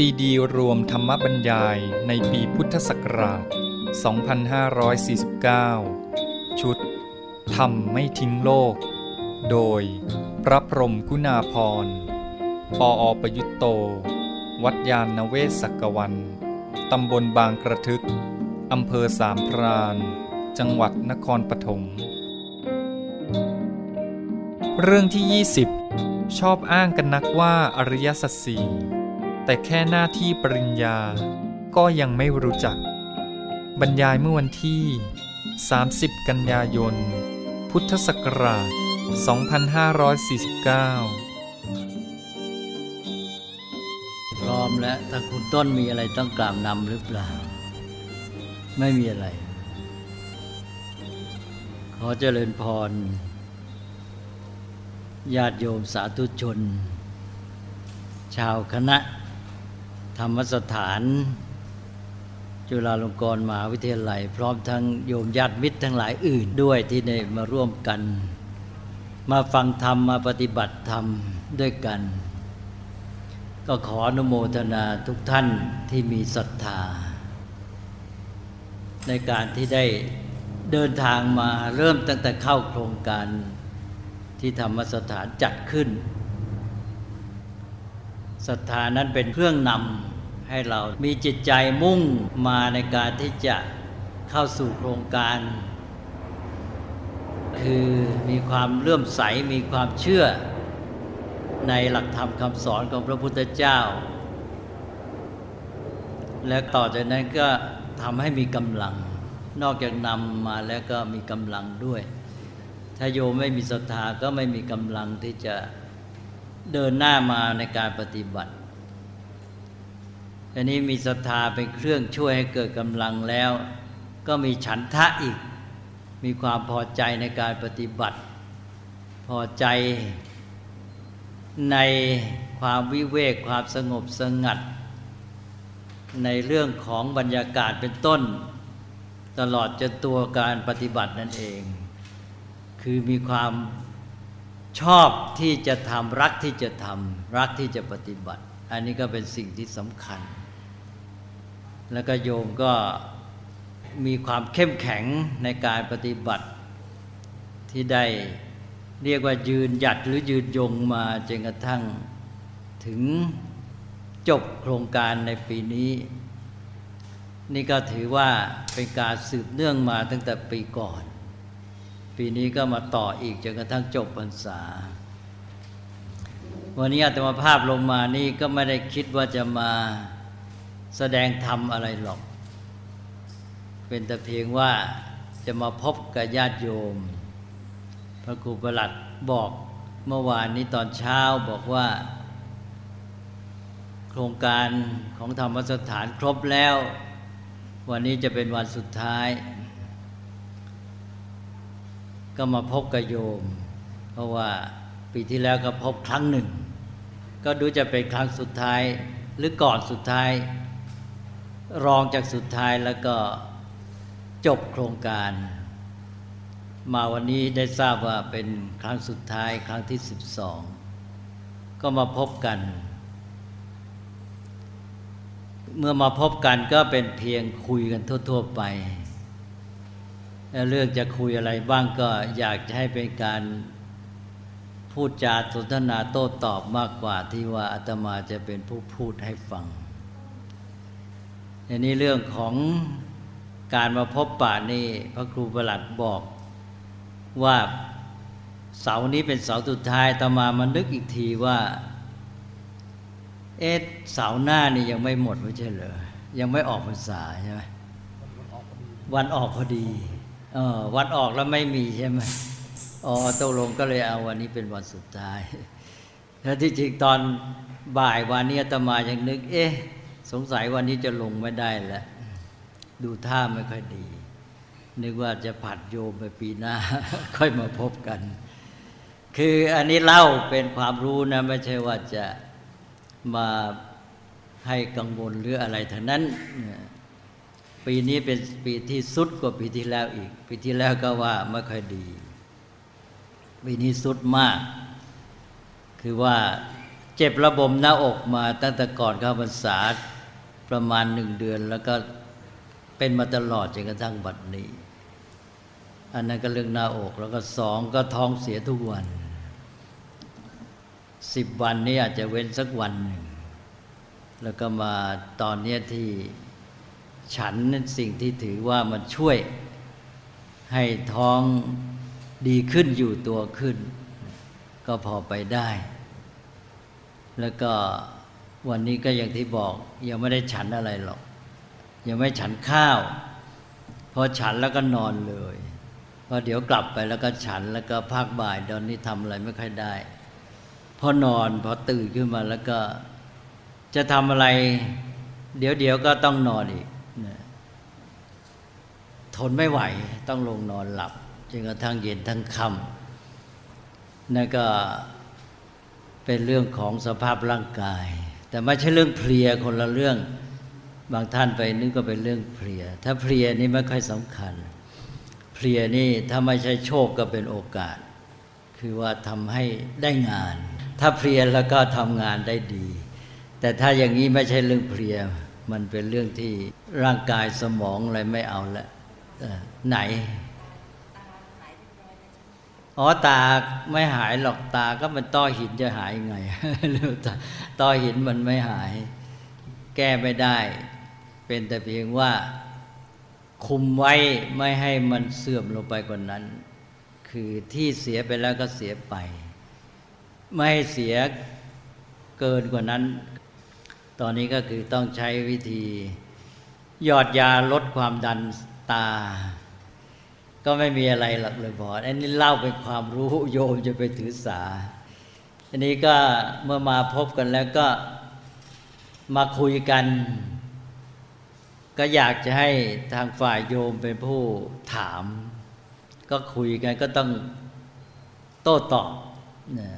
ซีดีรวมธรรมบรรยายในปีพุทธศักราช 2549 ชุดธรรมไม่ทิ้งโลก โดยพระพรหมกุณาพร ปออประยุตโต วัดยานเวศกกวัน ตำบลบางกระทึก อำเภอสามพราน จังหวัดนครปฐม เรื่องที่ 20 ชอบอ้างกันนักว่าอริยสัจสี่ แต่แค่หน้าที่ปริญญา ก็ยังไม่รู้จัก บรรยายเมื่อวันที่ 30 กันยายน พุทธศักราช 2549 พร้อมแล้วถ้าคุณต้นมีอะไรต้องกล่าวนำหรือเปล่า ไม่มีอะไร ขอเจริญพร ญาติโยมสาธุชน ชาวคณะ ธรรมสถาน จุฬาลงกรณ์มหาวิทยาลัย พร้อมทั้งโยมญาติมิตรทั้งหลายอื่นด้วยที่ได้มาร่วมกัน มาฟังธรรมมาปฏิบัติธรรมด้วยกัน ก็ขออนุโมทนาทุกท่านที่มีศรัทธา ในการที่ได้เดินทางมาเริ่มตั้งแต่เข้าโครงการที่ธรรมสถานจัดขึ้น ศรัทธานั้นเป็นเครื่องนำให้เรามีจิตใจมุ่งมาในการที่จะเข้าสู่โครงการ คือมีความเลื่อมใสมีความเชื่อในหลักธรรมคำสอนของพระพุทธเจ้า และต่อจากนั้นก็ทำให้มีกำลัง นอกจากนำมาแล้วก็มีกำลังด้วย ถ้าโยมไม่มีศรัทธาก็ไม่มีกำลังที่จะ เดินหน้ามาในการปฏิบัติอันนี้มีศรัทธาเป็นเครื่องช่วยให้เกิดกำลังแล้ว ก็มีฉันทะอีก มีความพอใจในการปฏิบัติ พอใจในความวิเวกความสงบสงัด ในเรื่องของบรรยากาศเป็นต้น ตลอดจนตัวการปฏิบัตินั่นเอง คือมีความ ชอบที่จะทำรักที่จะทำรักที่จะปฏิบัติ อันนี้ก็เป็นสิ่งที่สำคัญ แล้วก็โยมก็มีความเข้มแข็งในการปฏิบัติที่ได้เรียกว่ายืนหยัดหรือยืนยงมาจนกระทั่งถึงจบโครงการในปีนี้ นี่ก็ถือว่าเป็นการสืบเนื่องมาตั้งแต่ปีก่อน ปีนี้ก็มาต่ออีกจนกระทั่งจบพรรษา วันนี้อาตมาภาพลงมานี่ก็ไม่ได้คิดว่าจะมาแสดงธรรมอะไรหรอก เป็นแต่เพียงว่าจะมาพบกับญาติโยม พระครูประหลัดบอกเมื่อวานนี้ตอนเช้าบอกว่า โครงการของธรรมสถานครบแล้ว วันนี้จะเป็นวันสุดท้าย ก็มาพบกับโยม เพราะว่าปีที่แล้วก็พบครั้งหนึ่ง ก็ดูจะเป็นครั้งสุดท้ายหรือก่อนสุดท้าย รองจากสุดท้ายแล้วก็จบโครงการ มาวันนี้ได้ทราบว่าเป็นครั้งสุดท้ายครั้งที่สิบสองก็มาพบกัน เมื่อมาพบกันก็เป็นเพียงคุยกันทั่ว ๆ ไป เรื่องจะคุยอะไรบ้างก็อยากจะให้เป็นการพูดจาสนทนาโต้ตอบมากกว่าที่ว่าอาตมาจะเป็นผู้พูดให้ฟังอันนี้เรื่องของการมาพบป่านี่พระครูประหลัดบอกว่าเสาร์นี้เป็นเสาร์สุดท้ายตมามันนึกอีกทีว่า เอ๊ะเสาร์หน้านี่ยังไม่หมดไม่ใช่เหรอยังไม่ออกพรรษาใช่ไหมวันออกพอดี ออวันออกแล้วไม่มีใช่ไหมอ๋อตกลงก็เลยเอาวันนี้เป็นวันสุดท้ายแล้วที่จริงตอนบ่ายวันนี้ตมายังนึก เอ๊ะ สงสัยวันนี้จะลงไม่ได้แล้วดูท่าไม่ค่อยดี นึกว่าจะผัดโยมไปปีหน้า ค่อยมาพบกัน คืออันนี้เล่าเป็นความรู้นะ ไม่ใช่ว่าจะมาให้กังวลหรืออะไรทั้งนั้น ปีนี้เป็นปีที่สุดกว่าปีที่แล้วอีก ปีที่แล้วก็ว่าไม่ค่อยดี ปีนี้สุดมาก คือว่าเจ็บระบมหน้าอกมาตั้งแต่ก่อนเข้าพรรษาประมาณหนึ่งเดือน แล้วก็เป็นมาตลอดจนกระทั่งบัดนี้ อันนั้นก็เรื่องหน้าอกแล้วก็สองก็ท้องเสียทุกวันสิบวันนี้อาจจะเว้นสักวันหนึ่งแล้วก็มาตอนนี้ที่ ฉันนั้นสิ่งที่ถือว่ามันช่วยให้ท้องดีขึ้นอยู่ตัวขึ้น ก็พอไปได้ แล้วก็วันนี้ก็อย่างที่บอก ยังไม่ได้ฉันอะไรหรอก ยังไม่ฉันข้าวพอฉันแล้วก็นอนเลยพอเดี๋ยวกลับไปแล้วก็ฉันแล้วก็ภาคบ่ายตอนนี้ทำอะไรไม่ค่อยได้ พอนอนพอตื่นขึ้นมาแล้วก็จะทำอะไร เดี๋ยวเดี๋ยวก็ต้องนอนอีก ทนไม่ไหว ต้องลงนอนหลับจนกระทั่งเย็นทั้งค่ำนั่นก็เป็นเรื่องของสภาพร่างกาย แต่ไม่ใช่เรื่องเพลียคนละเรื่องบางท่านไปนึกก็เป็นเรื่องเพลีย ถ้าเพลียนี่ไม่ค่อยสำคัญ เพลียนี่ถ้าไม่ใช่โชคก็เป็นโอกาส คือว่าทำให้ได้งาน ถ้าเพลียแล้วก็ทำงานได้ดี แต่ถ้าอย่างนี้ไม่ใช่เรื่องเพลีย มันเป็นเรื่องที่ร่างกายสมองอะไรไม่เอาละ ไหน อ๋อตาไม่หายหรอกตาก็มันต้อหินจะหายยังไงต้อหินมันไม่หาย แก้ไม่ได้ เป็นแต่เพียงว่า คุมไว้ไม่ให้มันเสื่อมลงไปกว่านั้น คือที่เสียไปแล้วก็เสียไป ไม่ให้เสียเกินกว่านั้น ตอนนี้ก็คือต้องใช้วิธีหยอดยาลดความดัน ตา ก็ไม่มีอะไรหลักเลยพอดอันนี้เล่าเป็นความรู้โยมจะไปถือสา อันนี้ก็เมื่อมาพบกันแล้วก็มาคุยกัน ก็อยากจะให้ทางฝ่ายโยมเป็นผู้ถาม ก็คุยกันก็ต้องโต้ตอบนะ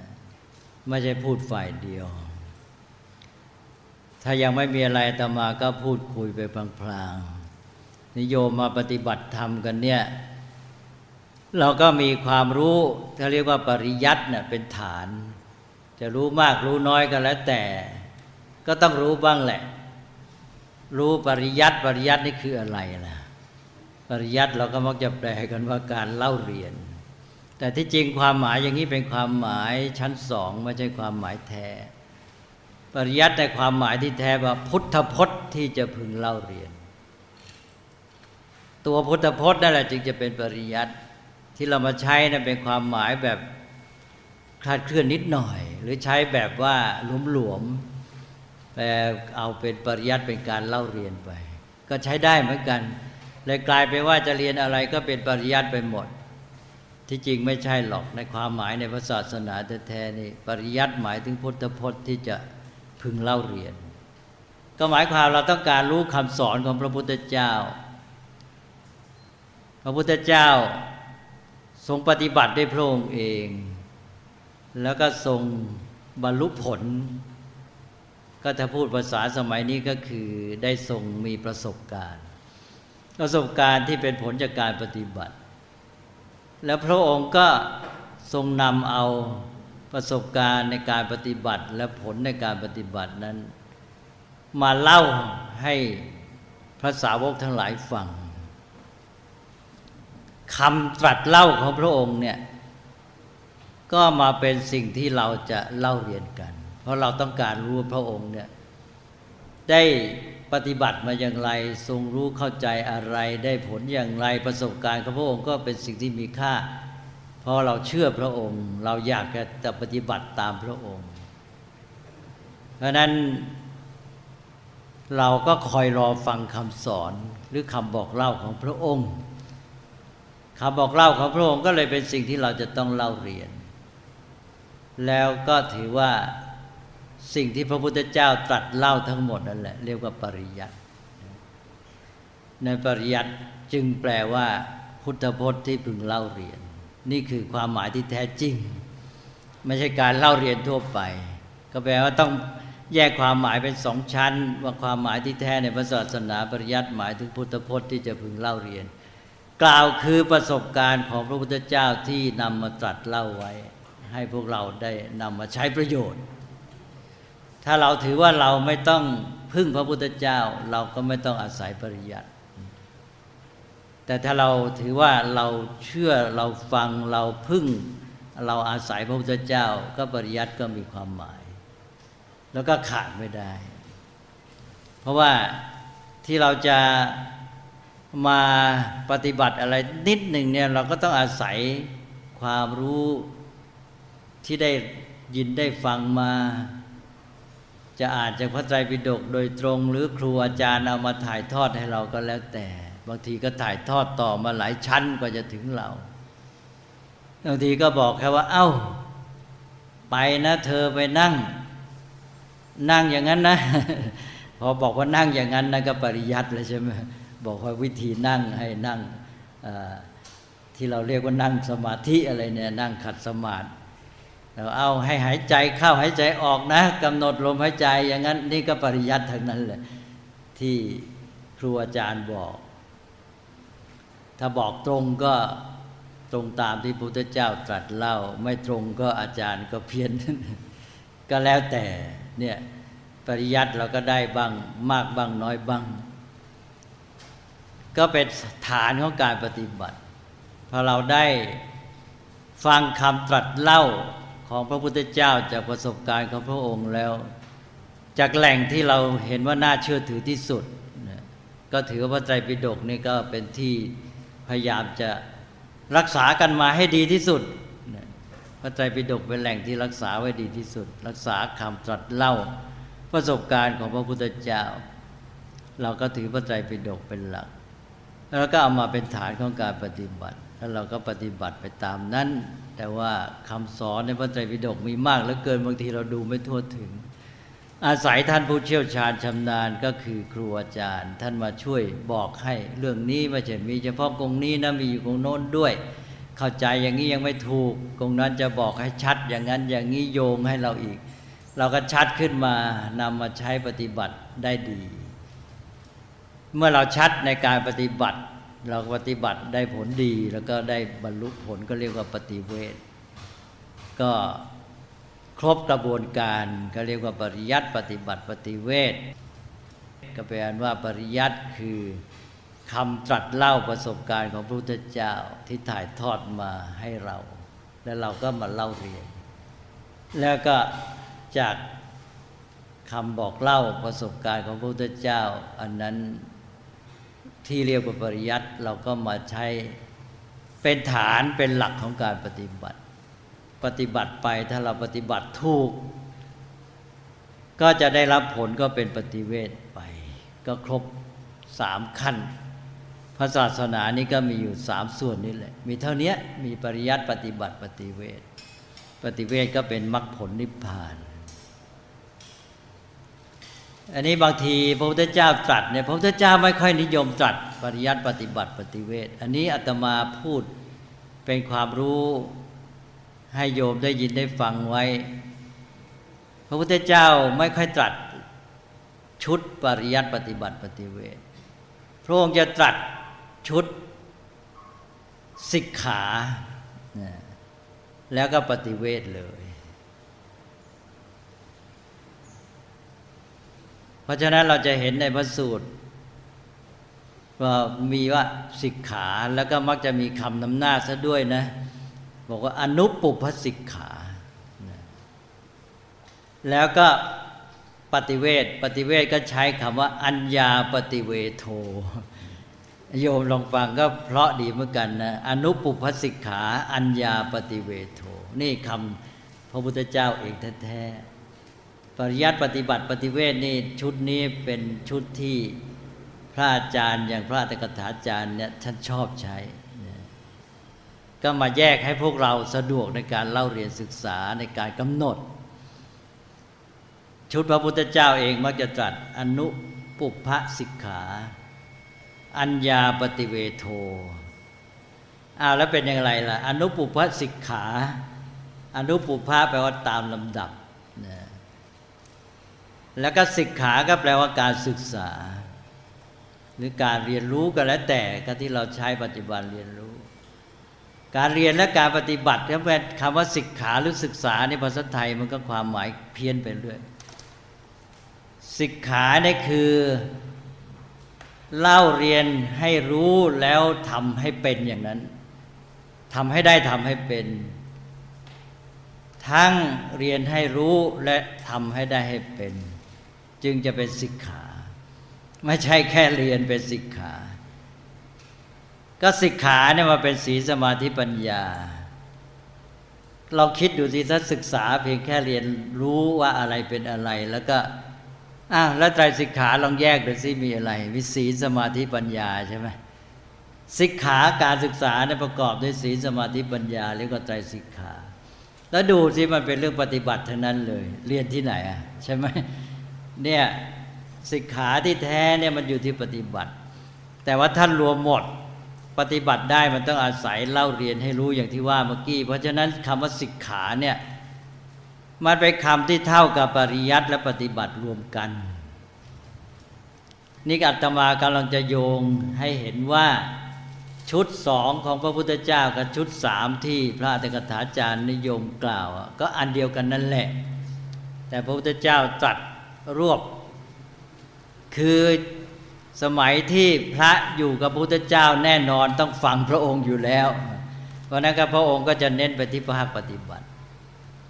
ไม่ใช่พูดฝ่ายเดียว ถ้ายังไม่มีอะไรตมาก็พูดคุยไปพลางๆ นิยมมาปฏิบัติธรรมกันเนี่ย เราก็มีความรู้ถ้าเรียกว่าปริยัติเนี่ยเป็นฐาน จะรู้มากรู้น้อยก็แล้วแต่ ก็ต้องรู้บ้างแหละ รู้ปริยัติปริยัตินี่คืออะไรล่ะ ปริยัติเราก็มักจะแปลกันว่าการเล่าเรียน แต่ที่จริงความหมายอย่างนี้เป็นความหมายชั้นสองไม่ใช่ความหมายแท้ปริยัติในความหมายที่แท้ว่าพุทธพจน์ที่จะพึงเล่าเรียน ตัวพุทธพจน์นั่นแหละจึงจะเป็นปริยัติที่เรามาใช้นะเป็นความหมายแบบคลาดเคลื่อนนิดหน่อย หรือใช้แบบว่าหลวมๆแต่เอาเป็นปริยัติเป็นการเล่าเรียนไป ก็ใช้ได้เหมือนกันเลยกลายเป็นว่าจะเรียนอะไรก็เป็นปริยัติไปหมด ที่จริงไม่ใช่หรอกในความหมายในพระศาสนาแท้ๆนี่ปริยัติหมายถึงพุทธพจน์ที่จะพึงเล่าเรียน ก็หมายความเราต้องการรู้คำสอนของพระพุทธเจ้า ระพุทธเจ้าทรงปฏิบัติด้วยพระองค์เอง แล้วก็ทรงบรรลุผล ก็ถ้าพูดภาษาสมัยนี้ก็คือได้ทรงมีประสบการณ์ ประสบการณ์ที่เป็นผลจากการปฏิบัติ แล้วพระองค์ก็ทรงนำเอาประสบการณ์ในการปฏิบัติและผลในการปฏิบัตินั้น มาเล่าให้พระสาวกทั้งหลายฟัง คำตรัสเล่าของพระองค์เนี่ยก็มาเป็นสิ่งที่เราจะเล่าเรียนกัน เพราะเราต้องการรู้พระองค์เนี่ยได้ปฏิบัติมาอย่างไรทรงรู้เข้าใจอะไร ได้ผลอย่างไรประสบการณ์ของพระองค์ก็เป็นสิ่งที่มีค่า เพราะเราเชื่อพระองค์ เราอยากจะปฏิบัติตามพระองค์ เพราะนั้นเราก็คอยรอฟังคำสอนหรือคำบอกเล่าของพระองค์ คำบอกเล่าของพระองค์ก็เลยเป็นสิ่งที่เราจะต้องเล่าเรียน แล้วก็ถือว่าสิ่งที่พระพุทธเจ้าตรัสเล่าทั้งหมดนั่นแหละ เรียกว่าปริยัติในปริยัติจึงแปลว่า พุทธพจน์ที่พึงเล่าเรียน นี่คือความหมายที่แท้จริง ไม่ใช่การเล่าเรียนทั่วไป ก็แปลว่าต้องแยกความหมายเป็นสองชั้น ว่าความหมายที่แท้ในพระศาสนาปริยัติหมายถึงพุทธพจน์ที่จะพึงเล่าเรียน กล่าวคือประสบการณ์ของพระพุทธเจ้าที่นำมาตรัสเล่าไว้ ให้พวกเราได้นำมาใช้ประโยชน์ ถ้าเราถือว่าเราไม่ต้องพึ่งพระพุทธเจ้า เราก็ไม่ต้องอาศัยปริยัติแต่ถ้าเราถือว่าเราเชื่อเราฟังเราพึ่ง เราอาศัยพระพุทธเจ้า ก็ปริยัติก็มีความหมาย แล้วก็ขาดไม่ได้ เพราะว่าที่เราจะ มาปฏิบัติอะไรนิดหนึ่งเนี่ยเราก็ต้องอาศัยความรู้ที่ได้ยินได้ฟังมา จะอานจากพระไตรปิฎกโดยตรง หรือครูอาจารย์เอามาถ่ายทอดให้เราก็แล้วแต่ บางทีก็ถ่ายทอดต่อมาหลายชั้นกว่าจะถึงเราบางทีก็บอกแค่ว่า เอา้า ไปนะเธอไปนั่ง นั่งอย่างนั้นนะ พอบอกว่านั่งอย่างนั้นนะก็ปริยัติเลยใช่ไหม บอกว่าวิธีนั่งให้นั่งที่เราเรียกว่านั่งสมาธิอะไรเนี่ยนั่งขัดสมาธิเราเอาให้หายใจเข้าหายใจออกนะกำหนดลมหายใจอย่างนั้นนี่ก็ปริยัติทั้งนั้นแหละที่ครูอาจารย์บอก ถ้าบอกตรงก็ตรงตามที่พุทธเจ้าตรัสเล่า ไม่ตรงก็อาจารย์ก็เพี้ยน ก็แล้วแต่เนี่ยปริยัติเราก็ได้บ้างมากบ้างน้อยบ้าง ก็เป็นฐานของการปฏิบัติพอเราได้ฟังคำตรัสเล่าของพระพุทธเจ้าจากประสบการณ์ของพระองค์แล้ว จากแหล่งที่เราเห็นว่าน่าเชื่อถือที่สุด ก็ถือว่าพระไตรปิฎกนี่ก็เป็นที่พยายามจะรักษากันมาให้ดีที่สุดพระไตรปิฎกเป็นแหล่งที่รักษาไว้ดีที่สุด รักษาคำตรัสเล่าประสบการณ์ของพระพุทธเจ้า เราก็ถือพระไตรปิฎกเป็นหลัก แล้วก็เอามาเป็นฐานของการปฏิบัติ แล้วเราก็ปฏิบัติไปตามนั้น แต่ว่าคำสอนในพระไตรปิฎกมีมากเหลือเกินบางทีเราดูไม่ทั่วถึง อาศัยท่านผู้เชี่ยวชาญชำนาญก็คือครูอาจารย์ ท่านมาช่วยบอกให้เรื่องนี้ไม่ใช่มีเฉพาะกงนี้นะมีอยู่กงโน้นด้วย เข้าใจอย่างนี้ยังไม่ถูกกงนั้นจะบอกให้ชัด อย่างนั้นอย่างนี้โยงให้เราอีก เราก็ชัดขึ้นมานำมาใช้ปฏิบัติได้ดี เมื่อเราชัดในการปฏิบัติ เราปฏิบัติได้ผลดีแล้วก็ได้บรรลุผลก็เรียกว่าปฏิเวทก็ครบกระบวนการก็เรียกว่าปริยัติปฏิบัติปฏิเวทก็แปลว่าปริยัติคือคำตรัสเล่าประสบการณ์ของพระพุทธเจ้าที่ถ่ายทอดมาให้เรา แล้วเราก็มาเล่าเรียน แล้วก็จากคำบอกเล่าประสบการณ์ของพระพุทธเจ้า อันนั้น ที่เรียกว่าปริยัติเราก็มาใช้เป็นฐานเป็นหลักของการปฏิบัติ ปฏิบัติไปถ้าเราปฏิบัติถูก ก็จะได้รับผลก็เป็นปฏิเวทไป ก็ครบสามขั้นพระศาสนานี้ก็มีอยู่สามส่วนนี่แหละ มีเท่านี้มีปริยัติปฏิบัติปฏิเวทปฏิเวทก็เป็นมรรคผลนิพพาน อันนี้บางทีพระพุทธเจ้าตรัสเนี่ยพระพุทธเจ้าไม่ค่อยนิยมตรัสปริยัติปฏิบัติปฏิเวทอันนี้อาตมาพูดเป็นความรู้ให้โยมได้ยินได้ฟังไว้ พระพุทธเจ้าไม่ค่อยตรัสชุดปริยัติปฏิบัติปฏิเวทพระองค์จะตรัสชุดสิกขา แล้วก็ปฏิเวทเลย เพราะฉะนั้นเราจะเห็นในพระสูตรว่ามีว่าสิกขาแล้วก็มักจะมีคำนำหน้าซะด้วยนะ บอกว่าอนุปุพสิกขา แล้วก็ปฏิเวทปฏิเวทก็ใช้คำว่า อัญญาปฏิเวโท โยมลองฟังก็เพราะดีเหมือนกันนะอนุปุพสิกขา อัญญาปฏิเวโท นี่คำพระพุทธเจ้าเองแท้ ปริยัติปฏิบัติปฏิเวทนี่ชุดนี้เป็นชุดที่พระอาจารย์ อย่างพระตกถาจารย์เนี่ยท่านชอบใช้ ก็มาแยกให้พวกเราสะดวกในการเล่าเรียนศึกษาในการกำหนด ชุดพระพุทธเจ้าเองมักจะตรัสอนุปุพะสิกขา อัญญาปฏิเวโทอ้าวแล้วเป็นอย่างไรล่ะ อนุปุพะสิกขา อนุปุพพะแปลว่าตามลำดับ แล้วก็ศึกขาก็แปลว่าการศึกษา หรือการเรียนรู้ก็แล้วแต่ก็ที่เราใช้ปัจจุบันเรียนรู้ การเรียนและการปฏิบัติก็เป็นคำว่าศึกขาหรือศึกษาในภาษาไทยมันก็ความหมายเพี้ยนไปเรื่อยสิกขาเนี่ยคือเล่าเรียนให้รู้แล้วทำให้เป็นอย่างนั้นทำให้ได้ทำให้เป็น ทั้งเรียนให้รู้และทำให้ได้ให้เป็น จึงจะเป็นสิกขา ไม่ใช่แค่เรียนเป็นสิกขา ก็สิกขาเนี่ยมาเป็นศีลสมาธิปัญญา เราคิดดูสิถ้าศึกษาเพียงแค่เรียนรู้ว่าอะไรเป็นอะไร แล้วก็อ้าวแล้วไตรสิกขาลองแยกดูสิมีอะไรมีศีลสมาธิปัญญาใช่ไหมสิกขาการศึกษาเนี่ยประกอบด้วยศีลสมาธิปัญญาเรียกว่าไตรสิกขา แล้วดูสิมันเป็นเรื่องปฏิบัติทั้งนั้นเลย เรียนที่ไหนอะใช่ไหม เนี่ยสิกขาที่แท้เนี่ยมันอยู่ที่ปฏิบัติ แต่ว่าท่านรวมหมดปฏิบัติได้มันต้องอาศัยเล่าเรียนให้รู้อย่างที่ว่าเมื่อกี้ เพราะฉะนั้นคำว่าสิกขาเนี่ยมันเป็นคำที่เท่ากับปริยัติและปฏิบัติรวมกัน นี่อาตมากำลังจะโยงให้เห็นว่าชุดสองของพระพุทธเจ้ากับชุดสามที่พระอัตถกถาจารย์นิยมกล่าว ก็อันเดียวกันนั่นแหละ แต่พระพุทธเจ้าตรัส รวบ คือสมัยที่พระอยู่กับพุทธเจ้าแน่นอนต้องฟังพระองค์อยู่แล้ว เพราะนั้นก็พระองค์ก็จะเน้นไปที่ภาคปฏิบัติ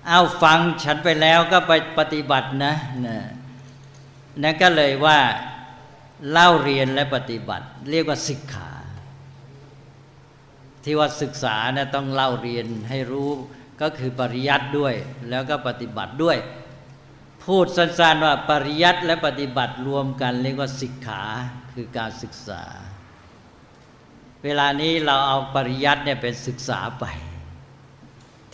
เอาฟังฉันไปแล้วก็ไปปฏิบัตินะนะนั่นก็เลยว่าเล่าเรียนและปฏิบัติ เรียกว่าศิกขาที่ว่าศึกษานี่ยต้องเล่าเรียนให้รู้ก็คือปริยัติด้วย แล้วก็ปฏิบัติด้วย พูดสั้นๆว่าปริยัติและปฏิบัติรวมกันเรียกว่าศิกขาคือการศึกษา เวลานี้เราเอาปริยัติเนี่ยเป็นศึกษาไป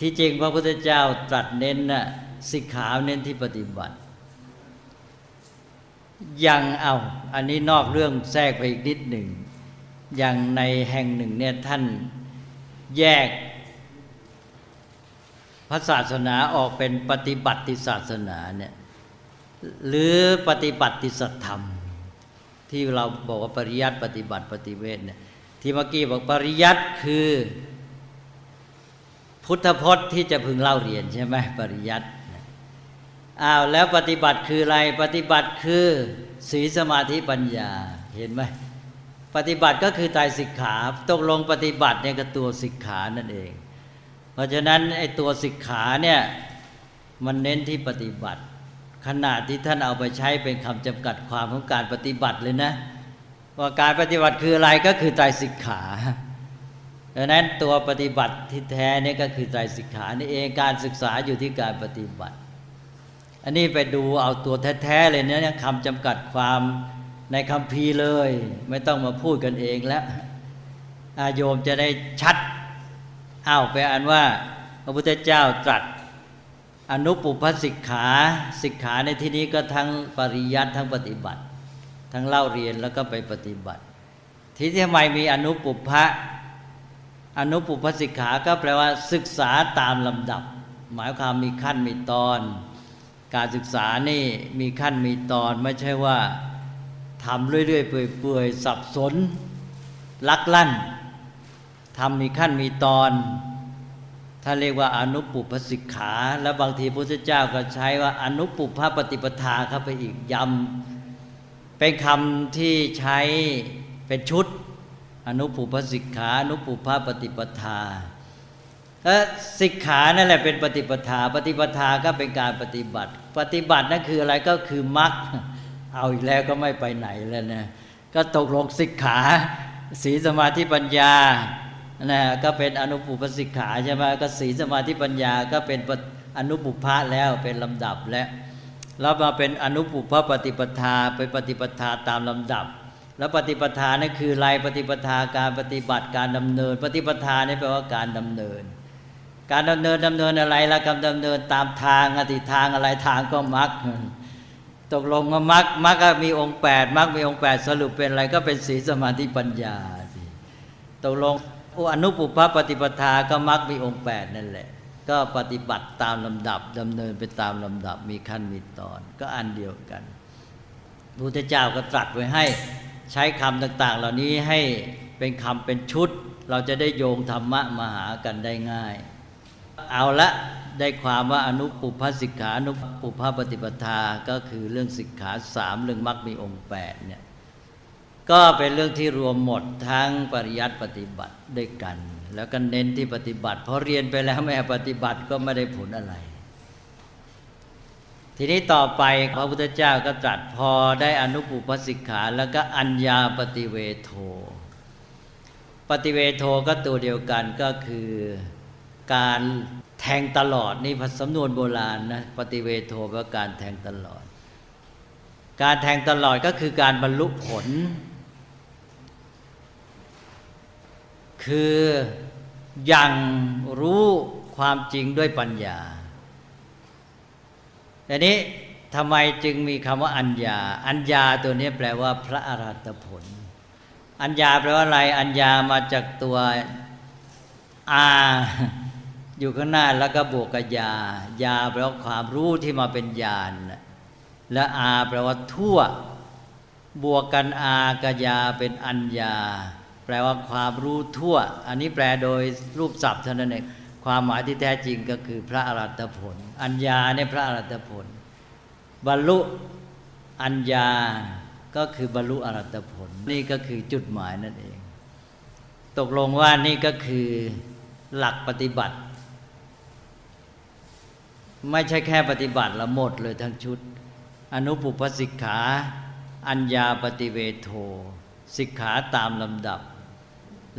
ที่จริงพระพุทธเจ้าตรัสเน้นนะสิกขาเน้นที่ปฏิบัติ ยังเอาอันนี้นอกเรื่องแทรกไปอีกนิดหนึ่ง อย่างในแห่งหนึ่งเนี่ยท่านแยกพระศาสนาออกเป็นปฏิบัติศาสนาเนี่ย หรือปฏิบัติสัตธรรม ที่เราบอกว่าปริยัติปฏิบัติปฏิเวทเนี่ยที่เมื่อกี้บอกปริยัติคือ พุทธพจน์ที่จะพึงเล่าเรียนใช่ไหมปริยัติอ้าวแล้วปฏิบัติคืออะไร ปฏิบัติคือศีลสมาธิปัญญาเห็นไหมปฏิบัติก็คือตายสิกขาตกลงปฏิบัติเนี่ยก็ตัวสิกขานั่นเอง เพราะฉะนั้นไอ้ตัวสิกขาเนี่ยมันเน้นที่ปฏิบัติ ขนาดที่ท่านเอาไปใช้เป็นคำจำกัดความของการปฏิบัติเลยนะ ว่าการปฏิบัติคืออะไรก็คือตายสิกขาดังนั้นตัวปฏิบัติที่แท้นี่ก็คือใจสิกขานี่เองการศึกษาอยู่ที่การปฏิบัติ อันนี้ไปดูเอาตัวแท้ๆเลยเนี่ยคำจำกัดความในคำพีเลย ไม่ต้องมาพูดกันเองแล้วอาโยมจะได้ชัดอ้าวไปอันว่า พระพุทธเจ้าตรัส อนุปุพสิกขาสิกขาในที่นี้ก็ทั้งปริยัติทั้งปฏิบัติ ทั้งเล่าเรียนแล้วก็ไปปฏิบัติ ที่ทำไมมีอนุปุพะอนุปุพสิกขาก็แปลว่าศึกษาตามลำดับ หมายความมีขั้นมีตอน การศึกษานี่มีขั้นมีตอนไม่ใช่ว่าทำเรื่อยๆเปื่อยๆสับสน ลักลั่นทำมีขั้นมีตอน ถ้าเรียกว่าอนุปุพสิกขา แล้วบางทีพระพุทธเจ้าก็ใช้ว่าอนุปุพปฏิปทาเข้าไปอีกย้ำเป็นคำที่ใช้เป็นชุด อนุปุพสิกขาอนุปุพปฏิปทาสิกขานั่นแหละเป็นปฏิปทา ปฏิปทาก็เป็นการปฏิบัติ ปฏิบัตินั่นคืออะไรก็คือมรรคเอาอีกแล้วก็ไม่ไปไหนแล้วนะก็ตกลงสิกขา สีสมาธิปัญญา นะก็เป็นอนุปุพสิกขาใช่ไหมก็สีสมาธิปัญญาก็เป็นอนุปุพะแล้วเป็นลำดับแล้วแล้วมาเป็นอนุปุพปฏิปทาไปปฏิปทาตามลำดับ แล้วปฏิปทานี่คือลายปฏิปทาการปฏิบัติการดำเนิน ปฏิปทานี่แปลว่าการดำเนิน การดำเนินดำเนินอะไรละคำดำเนินตามทางอติทางอะไรทางก็มักตกลงว่ามักมักก็มีองค์แปดมักมีองค์แปดสรุปเป็นอะไรก็เป็นศีลสมาธิปัญญาตกลง อนุปุพปฏิปทาก็มักมีองค์แปดนั่นแหละ ก็ปฏิบัติตามลำดับดำเนินไปตามลำดับมีขั้นมีตอนก็อันเดียวกันพระพุทธเจ้าก็ตรัสไว้ให้ใช้คำต่าง ๆ เหล่านี้ให้เป็นคำเป็นชุด เราจะได้โยงธรรมะมาหากันได้ง่าย เอาละได้ความว่าอนุปุพพสิกขาอนุปุพพปฏิปทาก็คือเรื่องสิกขาสามเรื่องมรรคมีองค์แปดเนี่ย ก็เป็นเรื่องที่รวมหมดทั้งปริยัติปฏิบัติด้วยกัน แล้วก็เน้นที่ปฏิบัติ เพราะเรียนไปแล้วแม่ปฏิบัติก็ไม่ได้ผลอะไร ทีนี้ต่อไปพระพุทธเจ้าก็ตรัสพอได้อนุปุพสิกขา แล้วก็อัญญาปฏิเวโท ปฏิเวโทก็ตัวเดียวกันก็คือการแทงตลอดนี่สำนวนโบราณนะปฏิเวโทแปลว่าการแทงตลอด การแทงตลอดก็คือการบรรลุผล คือยังรู้ความจริงด้วยปัญญาแต่นี้ทำไมจึงมีคำว่าอัญญา อัญญาตัวนี้แปลว่าพระอรัตผล อัญญาแปลว่าอะไร อัญญามาจากตัวอาอยู่ข้างหน้าแล้วก็บวกกับยา ยาแปลว่าความรู้ที่มาเป็นญาณ และอาแปลว่าทั่ว บวกกันอากับยาเป็นอัญญา แปลว่าความรู้ทั่ว อันนี้แปลโดยรูปศัพท์เท่านั้นเองความหมายที่แท้จริงก็คือพระอรัตผล อัญญาเนี่ยพระอรัตผล บรรลุอัญญาก็คือบรรลุอรัตผล นี่ก็คือจุดหมายนั่นเอง ตกลงว่านี่ก็คือหลักปฏิบัติ ไม่ใช่แค่ปฏิบัติละหมดเลยทั้งชุด อนุปุพสิกขา อัญญาปฏิเวโทสิกขาตามลำดับ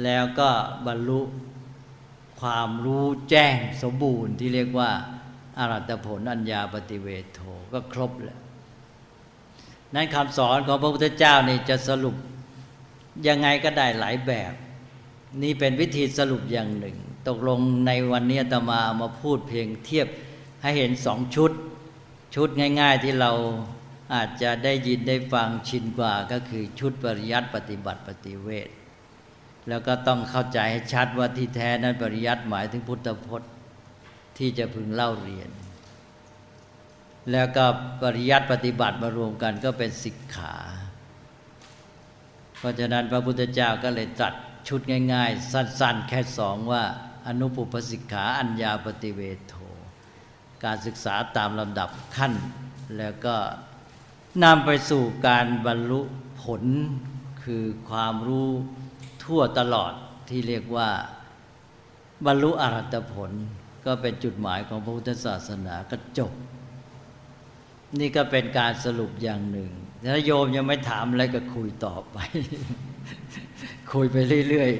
แล้วก็บรรลุความรู้แจ้งสมบูรณ์ที่เรียกว่าอารัตผลอัญญาปฏิเวทโทก็ครบแล้วนั้นคำสอนของพระพุทธเจ้านี่จะสรุปยังไงก็ได้หลายแบบ นี่เป็นวิธีสรุปอย่างหนึ่ง ตกลงในวันนี้ตมามาพูดเพียงเทียบให้เห็นสองชุด ชุดง่าย ๆที่เราอาจจะได้ยินได้ฟังชินกว่าก็คือชุดปริยัติปฏิบัติปฏิเวท แล้วก็ต้องเข้าใจให้ชัดว่าที่แท้นั้นปริยัติหมายถึงพุทธพจน์ที่จะพึงเล่าเรียน แล้วก็ปริยัติปฏิบัติมารวมกันก็เป็นสิกขา เพราะฉะนั้นพระพุทธเจ้าก็เลยจัดชุดง่าย ๆ สั้น ๆ แค่สองว่า อนุปุปสิกขาอัญญาปฏิเวทโท การศึกษาตามลำดับขั้น แล้วก็นำไปสู่การบรรลุผลคือความรู้ ทั่วตลอดที่เรียกว่าบรรลุอรหัตผล ก็เป็นจุดหมายของพระพุทธศาสนาก็จบ นี่ก็เป็นการสรุปอย่างหนึ่งถ้าโยมยังไม่ถามอะไรก็คุยต่อไป คุยไปเรื่อย